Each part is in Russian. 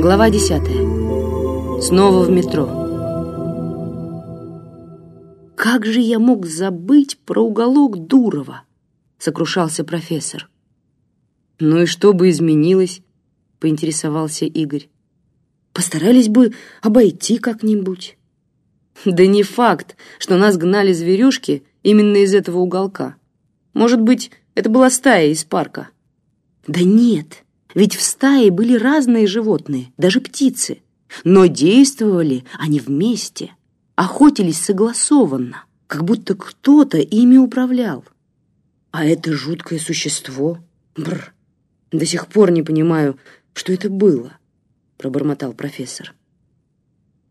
Глава 10. Снова в метро. Как же я мог забыть про уголок Дурова? сокрушался профессор. Ну и что бы изменилось? поинтересовался Игорь. Постарались бы обойти как-нибудь. Да не факт, что нас гнали зверюшки именно из этого уголка. Может быть, это была стая из парка. Да нет, ведь в стае были разные животные, даже птицы. Но действовали они вместе, охотились согласованно, как будто кто-то ими управлял. А это жуткое существо... Бррр. До сих пор не понимаю, что это было, пробормотал профессор.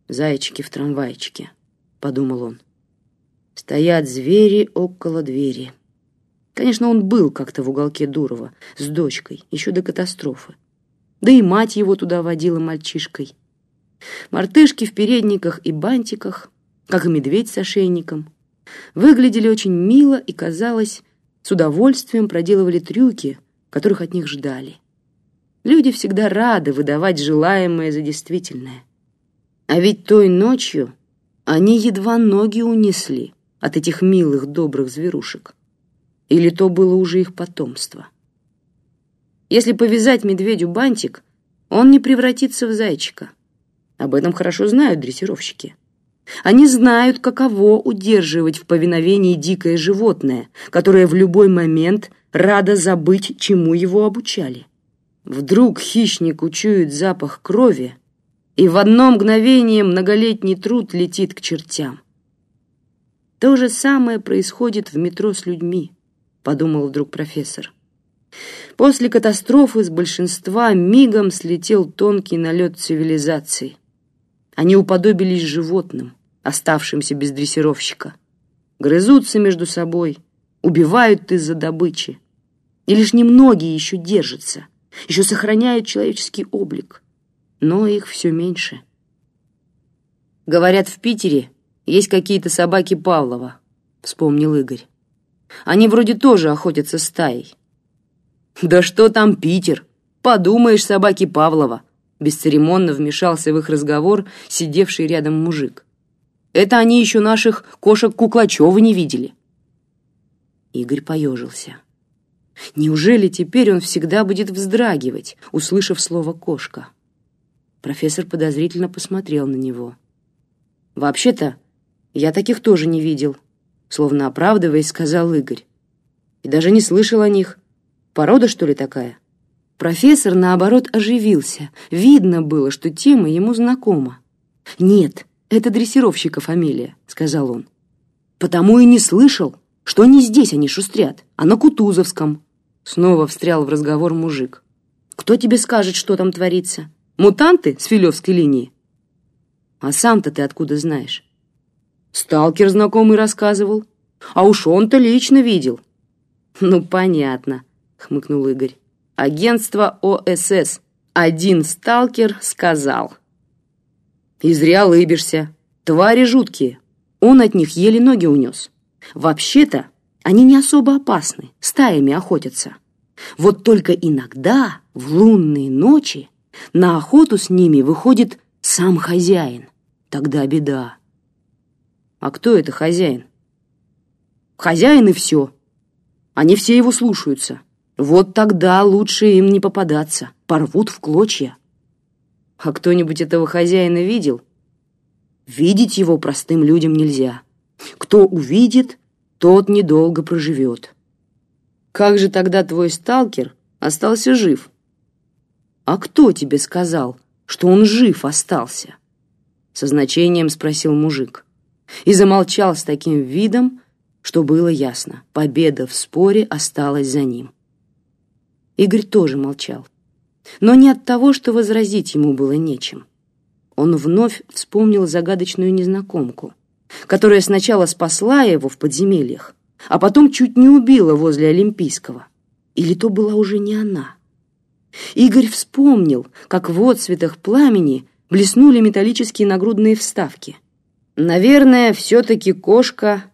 Зайчики в трамвайчике, подумал он. Стоят звери около двери. Конечно, он был как-то в уголке Дурова с дочкой, еще до катастрофы. Да и мать его туда водила мальчишкой. Мартышки в передниках и бантиках, как и медведь с ошейником, выглядели очень мило и, казалось, с удовольствием проделывали трюки, которых от них ждали. Люди всегда рады выдавать желаемое за действительное. А ведь той ночью они едва ноги унесли от этих милых добрых зверушек. Или то было уже их потомство? Если повязать медведю бантик, он не превратится в зайчика. Об этом хорошо знают дрессировщики. Они знают, каково удерживать в повиновении дикое животное, которое в любой момент радо забыть, чему его обучали. Вдруг хищник учует запах крови, и в одно мгновение многолетний труд летит к чертям. То же самое происходит в метро с людьми подумал вдруг профессор. После катастрофы с большинства мигом слетел тонкий налет цивилизации. Они уподобились животным, оставшимся без дрессировщика. Грызутся между собой, убивают из-за добычи. И лишь немногие еще держатся, еще сохраняют человеческий облик. Но их все меньше. Говорят, в Питере есть какие-то собаки Павлова, вспомнил Игорь. Они вроде тоже охотятся стаей. Да что там Питер? Подумаешь, собаки Павлова. Бесцеремонно вмешался в их разговор сидевший рядом мужик. Это они еще наших кошек Куклачева не видели. Игорь поежился. Неужели теперь он всегда будет вздрагивать, услышав слово «кошка»? Профессор подозрительно посмотрел на него. «Вообще-то, я таких тоже не видел», словно оправдываясь, сказал Игорь. И даже не слышал о них. Порода, что ли, такая? Профессор, наоборот, оживился. Видно было, что тема ему знакома. «Нет, это дрессировщика фамилия», — сказал он. «Потому и не слышал, что не здесь они шустрят, а на Кутузовском». Снова встрял в разговор мужик. «Кто тебе скажет, что там творится? Мутанты с Филевской линии?» «А сам-то ты откуда знаешь?» Сталкер знакомый рассказывал. А уж он-то лично видел. Ну, понятно, хмыкнул Игорь. Агентство ОСС. Один сталкер сказал. И зря лыбишься. Твари жуткие. Он от них еле ноги унес. Вообще-то, они не особо опасны, стаями охотятся. Вот только иногда, в лунные ночи, на охоту с ними выходит сам хозяин. Тогда беда. А кто это хозяин? Хозяин и все. Они все его слушаются. Вот тогда лучше им не попадаться. Порвут в клочья. А кто-нибудь этого хозяина видел? Видеть его простым людям нельзя. Кто увидит, тот недолго проживет. Как же тогда твой сталкер остался жив? А кто тебе сказал, что он жив остался? Со значением спросил мужик и замолчал с таким видом, что было ясно, победа в споре осталась за ним. Игорь тоже молчал, но не от того, что возразить ему было нечем. Он вновь вспомнил загадочную незнакомку, которая сначала спасла его в подземельях, а потом чуть не убила возле Олимпийского. Или то была уже не она? Игорь вспомнил, как в отсветах пламени блеснули металлические нагрудные вставки — Наверное, все-таки кошка,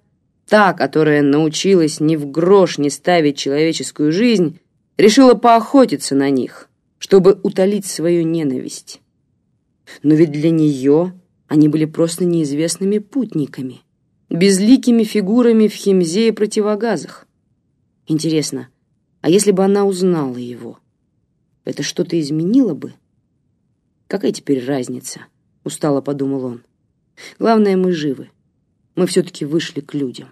та, которая научилась ни в грош не ставить человеческую жизнь, решила поохотиться на них, чтобы утолить свою ненависть. Но ведь для нее они были просто неизвестными путниками, безликими фигурами в химзе и противогазах. Интересно, а если бы она узнала его, это что-то изменило бы? Какая теперь разница? Устало подумал он. Главное, мы живы. Мы все-таки вышли к людям.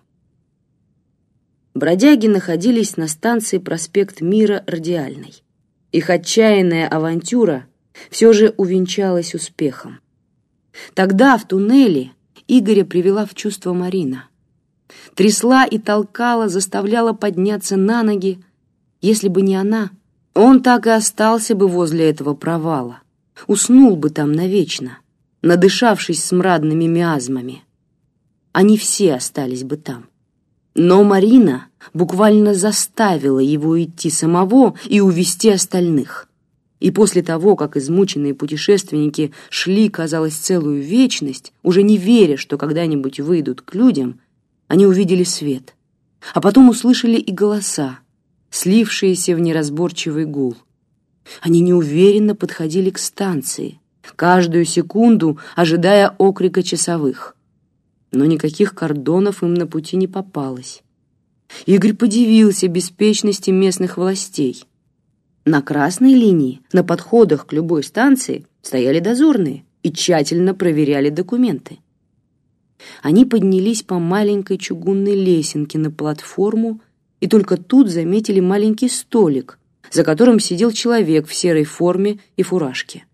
Бродяги находились на станции проспект Мира Радиальной. Их отчаянная авантюра все же увенчалась успехом. Тогда в туннеле Игоря привела в чувство Марина. Трясла и толкала, заставляла подняться на ноги. Если бы не она, он так и остался бы возле этого провала. Уснул бы там навечно, надышавшись смрадными миазмами. Они все остались бы там. Но Марина буквально заставила его идти самого и увести остальных. И после того, как измученные путешественники шли, казалось, целую вечность, уже не веря, что когда-нибудь выйдут к людям, они увидели свет. А потом услышали и голоса, слившиеся в неразборчивый гул. Они неуверенно подходили к станции, каждую секунду ожидая окрика часовых но никаких кордонов им на пути не попалось. Игорь подивился беспечности местных властей. На красной линии, на подходах к любой станции, стояли дозорные и тщательно проверяли документы. Они поднялись по маленькой чугунной лесенке на платформу и только тут заметили маленький столик, за которым сидел человек в серой форме и фуражке.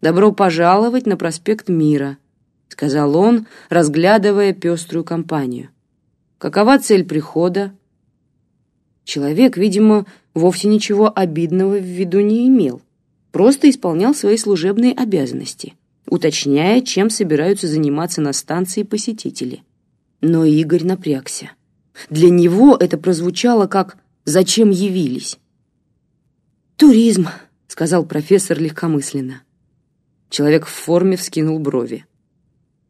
«Добро пожаловать на проспект Мира», — сказал он, разглядывая пеструю компанию. «Какова цель прихода?» Человек, видимо, вовсе ничего обидного в виду не имел, просто исполнял свои служебные обязанности, уточняя, чем собираются заниматься на станции посетители. Но Игорь напрягся. Для него это прозвучало как «зачем явились?». «Туризм», — сказал профессор легкомысленно. Человек в форме вскинул брови.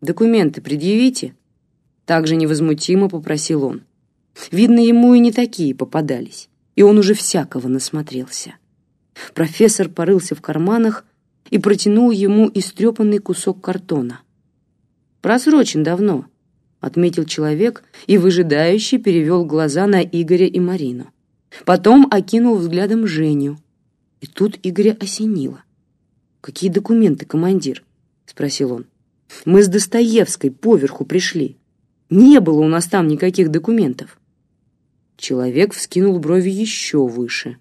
«Документы предъявите?» Также невозмутимо попросил он. Видно, ему и не такие попадались, и он уже всякого насмотрелся. Профессор порылся в карманах и протянул ему истрепанный кусок картона. «Просрочен давно», — отметил человек и выжидающе перевел глаза на Игоря и Марину. Потом окинул взглядом Женю. И тут Игоря осенило. «Какие документы, командир?» — спросил он. Мы с Достоевской поверху пришли. Не было у нас там никаких документов. Человек вскинул брови еще выше.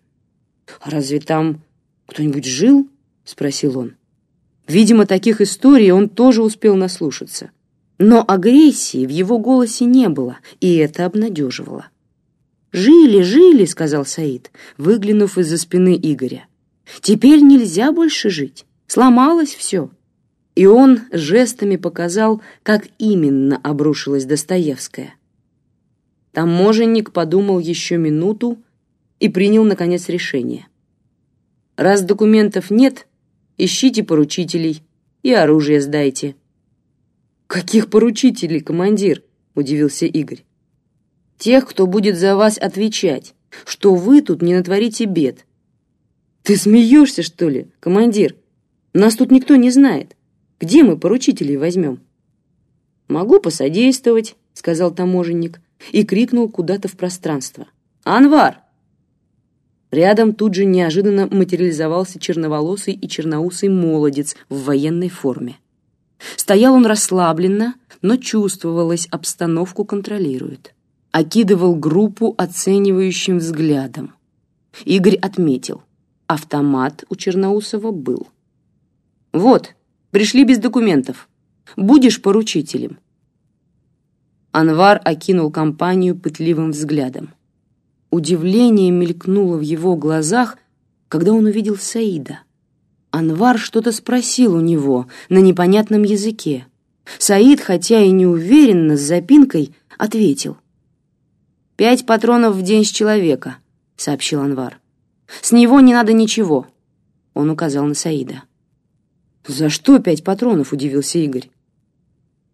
«А разве там кто-нибудь жил?» — спросил он. Видимо, таких историй он тоже успел наслушаться. Но агрессии в его голосе не было, и это обнадеживало. «Жили, жили», — сказал Саид, выглянув из-за спины Игоря. «Теперь нельзя больше жить. Сломалось все и он жестами показал, как именно обрушилась Достоевская. Таможенник подумал еще минуту и принял, наконец, решение. «Раз документов нет, ищите поручителей и оружие сдайте». «Каких поручителей, командир?» — удивился Игорь. «Тех, кто будет за вас отвечать, что вы тут не натворите бед». «Ты смеешься, что ли, командир? Нас тут никто не знает. Где мы поручителей возьмем?» «Могу посодействовать», — сказал таможенник и крикнул куда-то в пространство. «Анвар!» Рядом тут же неожиданно материализовался черноволосый и черноусый молодец в военной форме. Стоял он расслабленно, но чувствовалось, обстановку контролирует. Окидывал группу оценивающим взглядом. Игорь отметил, автомат у Черноусова был. «Вот», Пришли без документов. Будешь поручителем». Анвар окинул компанию пытливым взглядом. Удивление мелькнуло в его глазах, когда он увидел Саида. Анвар что-то спросил у него на непонятном языке. Саид, хотя и неуверенно, с запинкой, ответил. «Пять патронов в день с человека», — сообщил Анвар. «С него не надо ничего», — он указал на Саида. «За что пять патронов?» — удивился Игорь.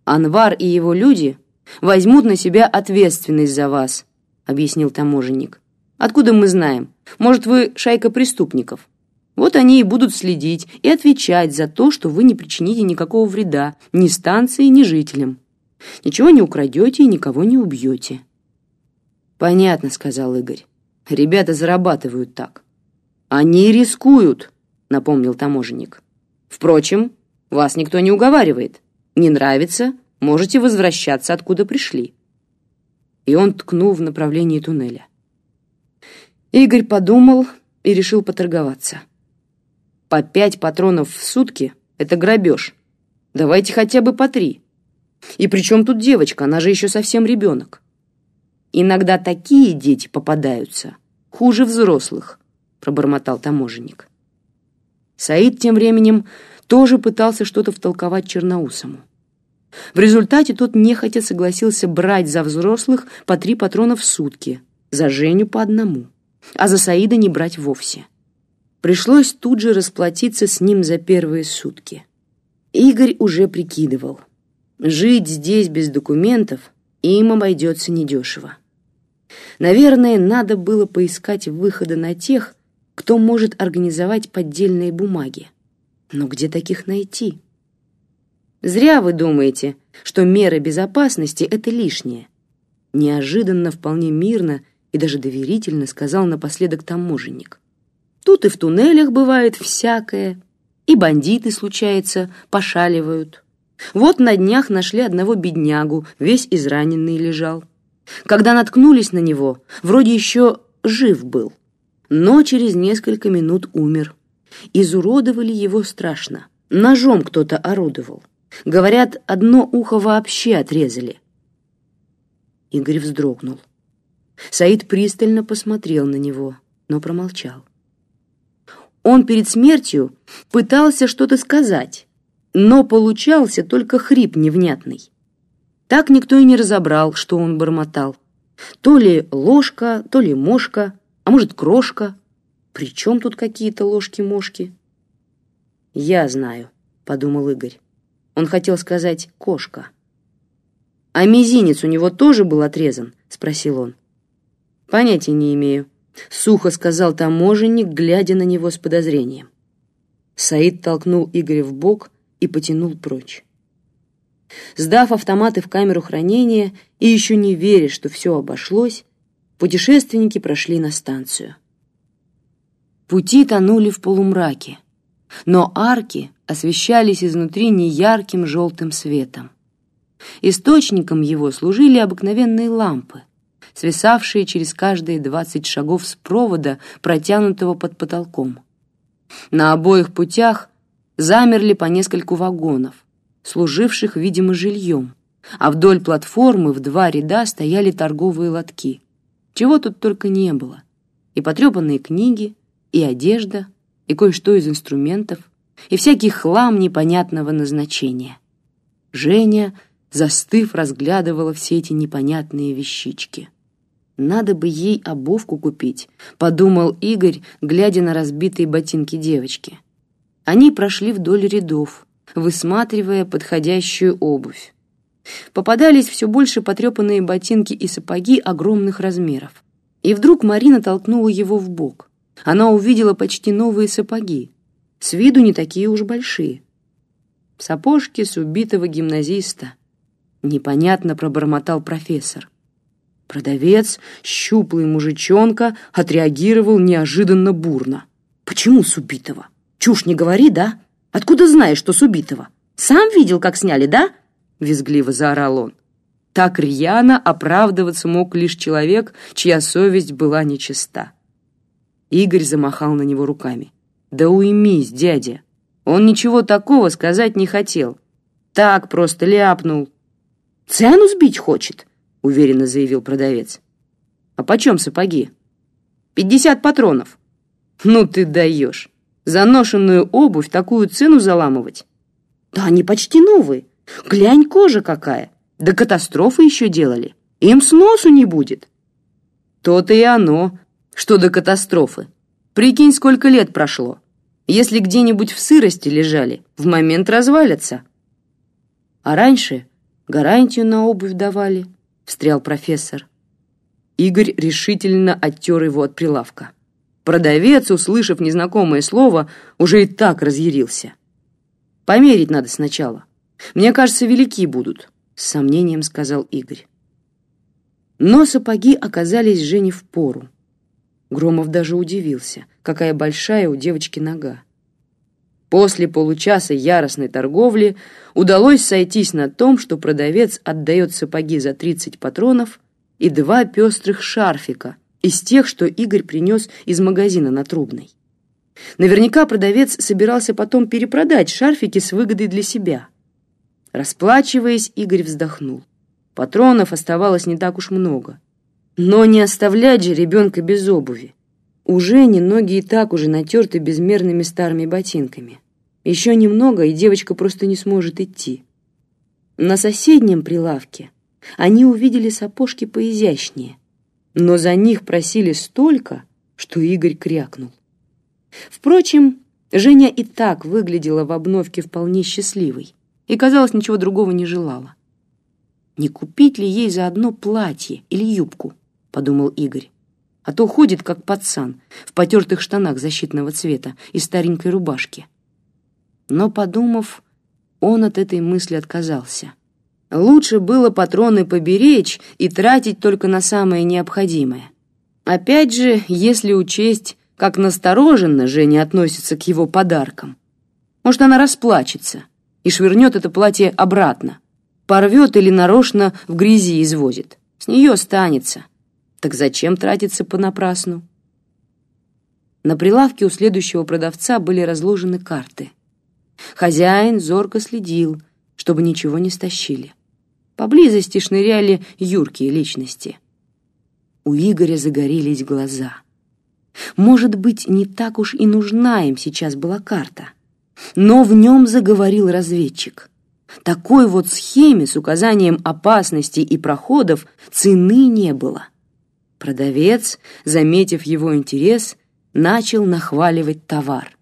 «Анвар и его люди возьмут на себя ответственность за вас», — объяснил таможенник. «Откуда мы знаем? Может, вы шайка преступников?» Вот они и будут следить и отвечать за то, что вы не причините никакого вреда ни станции, ни жителям. Ничего не украдете и никого не убьете. «Понятно», — сказал Игорь. «Ребята зарабатывают так». «Они рискуют», — напомнил таможенник. «Впрочем, вас никто не уговаривает. Не нравится, можете возвращаться, откуда пришли». И он ткнул в направлении туннеля. Игорь подумал и решил поторговаться. По пять патронов в сутки — это грабеж. Давайте хотя бы по три. И при чем тут девочка, она же еще совсем ребенок. Иногда такие дети попадаются, хуже взрослых, пробормотал таможенник. Саид тем временем тоже пытался что-то втолковать Черноусому. В результате тот нехотя согласился брать за взрослых по три патрона в сутки, за Женю по одному, а за Саида не брать вовсе. Пришлось тут же расплатиться с ним за первые сутки. Игорь уже прикидывал. Жить здесь без документов им обойдется недешево. Наверное, надо было поискать выхода на тех, кто может организовать поддельные бумаги. Но где таких найти? Зря вы думаете, что меры безопасности — это лишнее. Неожиданно, вполне мирно и даже доверительно сказал напоследок таможенник. Тут и в туннелях бывает всякое, и бандиты, случается, пошаливают. Вот на днях нашли одного беднягу, весь израненный лежал. Когда наткнулись на него, вроде еще жив был, но через несколько минут умер. Изуродовали его страшно. Ножом кто-то орудовал. Говорят, одно ухо вообще отрезали. Игорь вздрогнул. Саид пристально посмотрел на него, но промолчал. Он перед смертью пытался что-то сказать, но получался только хрип невнятный. Так никто и не разобрал, что он бормотал. То ли ложка, то ли мошка, а может крошка. При чем тут какие-то ложки-мошки? «Я знаю», — подумал Игорь. Он хотел сказать «кошка». «А мизинец у него тоже был отрезан?» — спросил он. «Понятия не имею», — сухо сказал таможенник, глядя на него с подозрением. Саид толкнул Игоря в бок и потянул прочь. Сдав автоматы в камеру хранения и еще не веря, что все обошлось, путешественники прошли на станцию. Пути тонули в полумраке, но арки освещались изнутри неярким желтым светом. Источником его служили обыкновенные лампы — свисавшие через каждые двадцать шагов с провода, протянутого под потолком. На обоих путях замерли по нескольку вагонов, служивших, видимо, жильем, а вдоль платформы в два ряда стояли торговые лотки. Чего тут только не было. И потрепанные книги, и одежда, и кое-что из инструментов, и всякий хлам непонятного назначения. Женя, застыв, разглядывала все эти непонятные вещички. Надо бы ей обувку купить, подумал Игорь, глядя на разбитые ботинки девочки. Они прошли вдоль рядов, высматривая подходящую обувь. Попадались все больше потрепанные ботинки и сапоги огромных размеров. И вдруг Марина толкнула его в бок. Она увидела почти новые сапоги, с виду не такие уж большие. Сапожки с убитого гимназиста. Непонятно пробормотал профессор. Продавец, щуплый мужичонка, отреагировал неожиданно бурно. «Почему с убитого? Чушь не говори, да? Откуда знаешь, что с убитого? Сам видел, как сняли, да?» Визгливо заорал он. Так рьяно оправдываться мог лишь человек, чья совесть была нечиста. Игорь замахал на него руками. «Да уймись, дядя! Он ничего такого сказать не хотел. Так просто ляпнул. Цену сбить хочет?» уверенно заявил продавец. «А почем сапоги?» «Пятьдесят патронов». «Ну ты даешь! За ношенную обувь такую цену заламывать?» «Да они почти новые. Глянь, кожа какая. Да катастрофы еще делали. Им сносу не будет». «То-то и оно, что до катастрофы. Прикинь, сколько лет прошло. Если где-нибудь в сырости лежали, в момент развалятся. А раньше гарантию на обувь давали, встрял профессор. Игорь решительно оттер его от прилавка. Продавец, услышав незнакомое слово, уже и так разъярился. «Померить надо сначала. Мне кажется, велики будут», — с сомнением сказал Игорь. Но сапоги оказались Жене в пору. Громов даже удивился, какая большая у девочки нога. После получаса яростной торговли удалось сойтись на том, что продавец отдает сапоги за 30 патронов и два пестрых шарфика из тех, что Игорь принес из магазина на Трубной. Наверняка продавец собирался потом перепродать шарфики с выгодой для себя. Расплачиваясь, Игорь вздохнул. Патронов оставалось не так уж много. Но не оставлять же ребенка без обуви. У Жени ноги и так уже натерты безмерными старыми ботинками. Еще немного, и девочка просто не сможет идти. На соседнем прилавке они увидели сапожки поизящнее, но за них просили столько, что Игорь крякнул. Впрочем, Женя и так выглядела в обновке вполне счастливой и, казалось, ничего другого не желала. «Не купить ли ей заодно платье или юбку?» — подумал Игорь а то ходит как пацан в потертых штанах защитного цвета и старенькой рубашке. Но, подумав, он от этой мысли отказался. Лучше было патроны поберечь и тратить только на самое необходимое. Опять же, если учесть, как настороженно Женя относится к его подаркам. Может, она расплачется и швырнет это платье обратно, порвет или нарочно в грязи извозит. С нее останется. Так зачем тратиться понапрасну? На прилавке у следующего продавца были разложены карты. Хозяин зорко следил, чтобы ничего не стащили. Поблизости шныряли юркие личности. У Игоря загорелись глаза. Может быть, не так уж и нужна им сейчас была карта. Но в нем заговорил разведчик. Такой вот схеме с указанием опасностей и проходов цены не было. Продавец, заметив его интерес, начал нахваливать товар.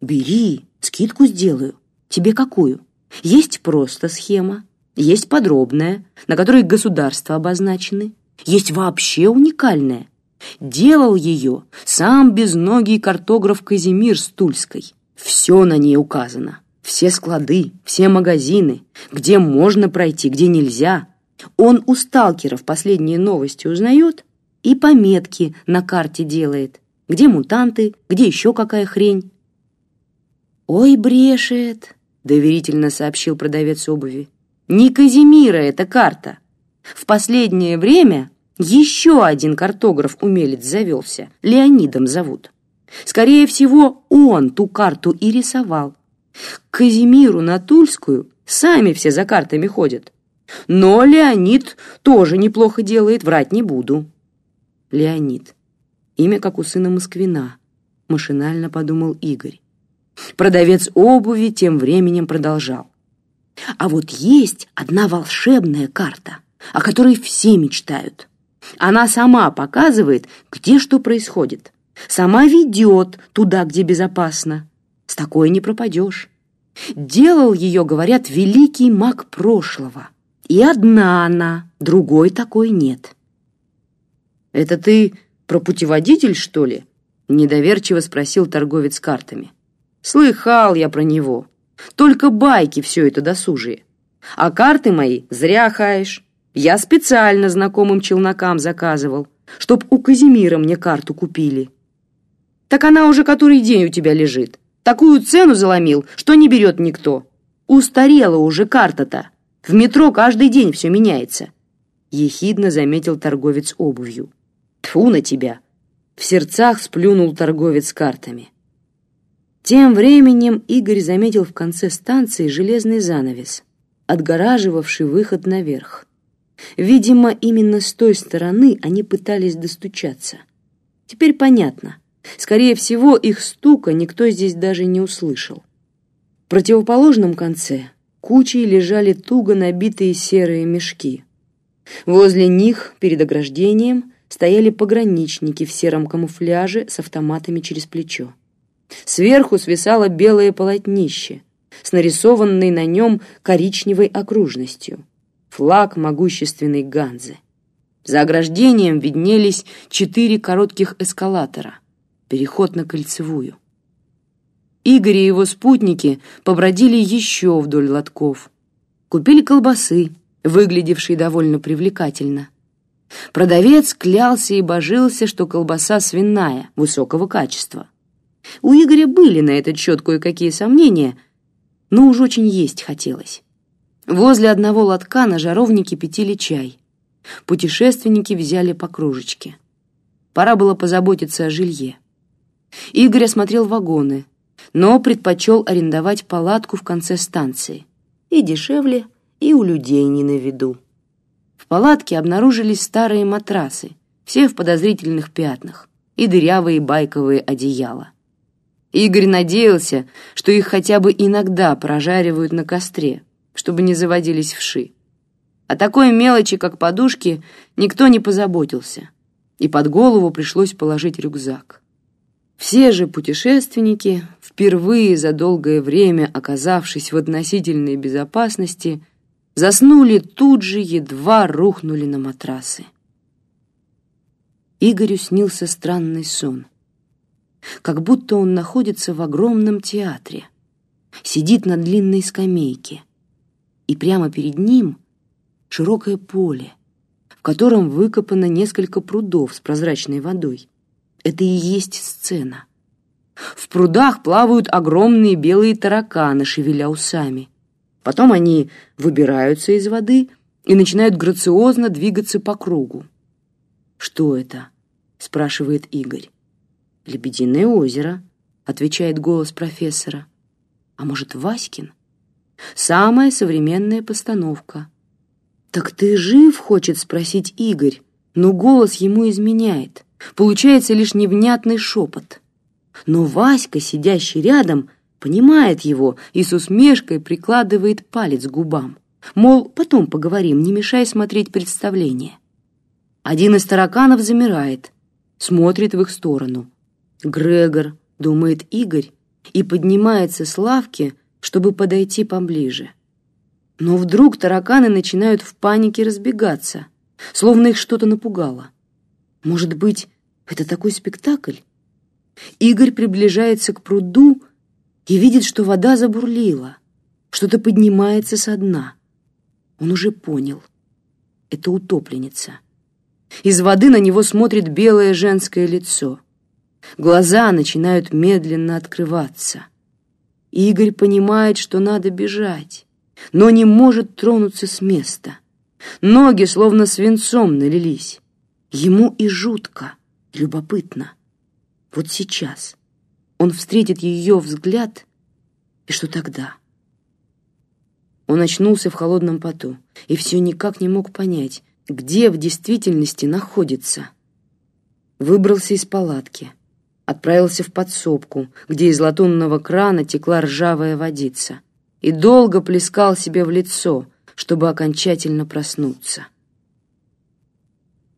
«Бери, скидку сделаю. Тебе какую? Есть просто схема, есть подробная, на которой государства обозначены, есть вообще уникальная. Делал ее сам безногий картограф Казимир Стульской. Все на ней указано. Все склады, все магазины, где можно пройти, где нельзя. Он у сталкеров последние новости узнает и пометки на карте делает, где мутанты, где еще какая хрень. «Ой, брешет», — доверительно сообщил продавец обуви. «Не Казимира эта карта. В последнее время еще один картограф-умелец завелся, Леонидом зовут. Скорее всего, он ту карту и рисовал. К Казимиру на Тульскую сами все за картами ходят. Но Леонид тоже неплохо делает, врать не буду». Леонид. Имя, как у сына Москвина, машинально подумал Игорь. Продавец обуви тем временем продолжал. А вот есть одна волшебная карта, о которой все мечтают. Она сама показывает, где что происходит. Сама ведет туда, где безопасно. С такой не пропадешь. Делал ее, говорят, великий маг прошлого. И одна она, другой такой нет. «Это ты про путеводитель, что ли?» — недоверчиво спросил торговец картами. «Слыхал я про него. Только байки все это досужие. А карты мои зря хаешь. Я специально знакомым челнокам заказывал, чтоб у Казимира мне карту купили. Так она уже который день у тебя лежит. Такую цену заломил, что не берет никто. Устарела уже карта-то. В метро каждый день все меняется», — ехидно заметил торговец обувью. Тфу на тебя!» В сердцах сплюнул торговец картами. Тем временем Игорь заметил в конце станции железный занавес, отгораживавший выход наверх. Видимо, именно с той стороны они пытались достучаться. Теперь понятно. Скорее всего, их стука никто здесь даже не услышал. В противоположном конце кучей лежали туго набитые серые мешки. Возле них, перед ограждением, стояли пограничники в сером камуфляже с автоматами через плечо. Сверху свисало белое полотнище с нарисованной на нем коричневой окружностью. Флаг могущественной Ганзы. За ограждением виднелись четыре коротких эскалатора. Переход на кольцевую. Игорь и его спутники побродили еще вдоль лотков. Купили колбасы, выглядевшие довольно привлекательно. Продавец клялся и божился, что колбаса свиная, высокого качества. У Игоря были на этот счет кое-какие сомнения, но уж очень есть хотелось. Возле одного лотка на жаровнике кипятили чай. Путешественники взяли по кружечке. Пора было позаботиться о жилье. Игорь осмотрел вагоны, но предпочел арендовать палатку в конце станции. И дешевле, и у людей не на виду. В палатке обнаружились старые матрасы, все в подозрительных пятнах, и дырявые байковые одеяла. Игорь надеялся, что их хотя бы иногда прожаривают на костре, чтобы не заводились вши. О такой мелочи, как подушки, никто не позаботился, и под голову пришлось положить рюкзак. Все же путешественники, впервые за долгое время оказавшись в относительной безопасности, заснули тут же, едва рухнули на матрасы. Игорю снился странный сон как будто он находится в огромном театре, сидит на длинной скамейке, и прямо перед ним широкое поле, в котором выкопано несколько прудов с прозрачной водой. Это и есть сцена. В прудах плавают огромные белые тараканы, шевеля усами. Потом они выбираются из воды и начинают грациозно двигаться по кругу. «Что это?» — спрашивает Игорь. «Лебединое озеро», — отвечает голос профессора. «А может, Васькин?» «Самая современная постановка». «Так ты жив?» — хочет спросить Игорь, но голос ему изменяет. Получается лишь невнятный шепот. Но Васька, сидящий рядом, понимает его и с усмешкой прикладывает палец к губам. Мол, потом поговорим, не мешай смотреть представление. Один из тараканов замирает, смотрит в их сторону. Грегор, думает Игорь, и поднимается с лавки, чтобы подойти поближе. Но вдруг тараканы начинают в панике разбегаться, словно их что-то напугало. Может быть, это такой спектакль? Игорь приближается к пруду и видит, что вода забурлила, что-то поднимается со дна. Он уже понял. Это утопленница. Из воды на него смотрит белое женское лицо — Глаза начинают медленно открываться. Игорь понимает, что надо бежать, но не может тронуться с места. Ноги словно свинцом налились. Ему и жутко, любопытно. Вот сейчас он встретит ее взгляд, и что тогда? Он очнулся в холодном поту и все никак не мог понять, где в действительности находится. Выбрался из палатки — отправился в подсобку, где из латунного крана текла ржавая водица, и долго плескал себе в лицо, чтобы окончательно проснуться.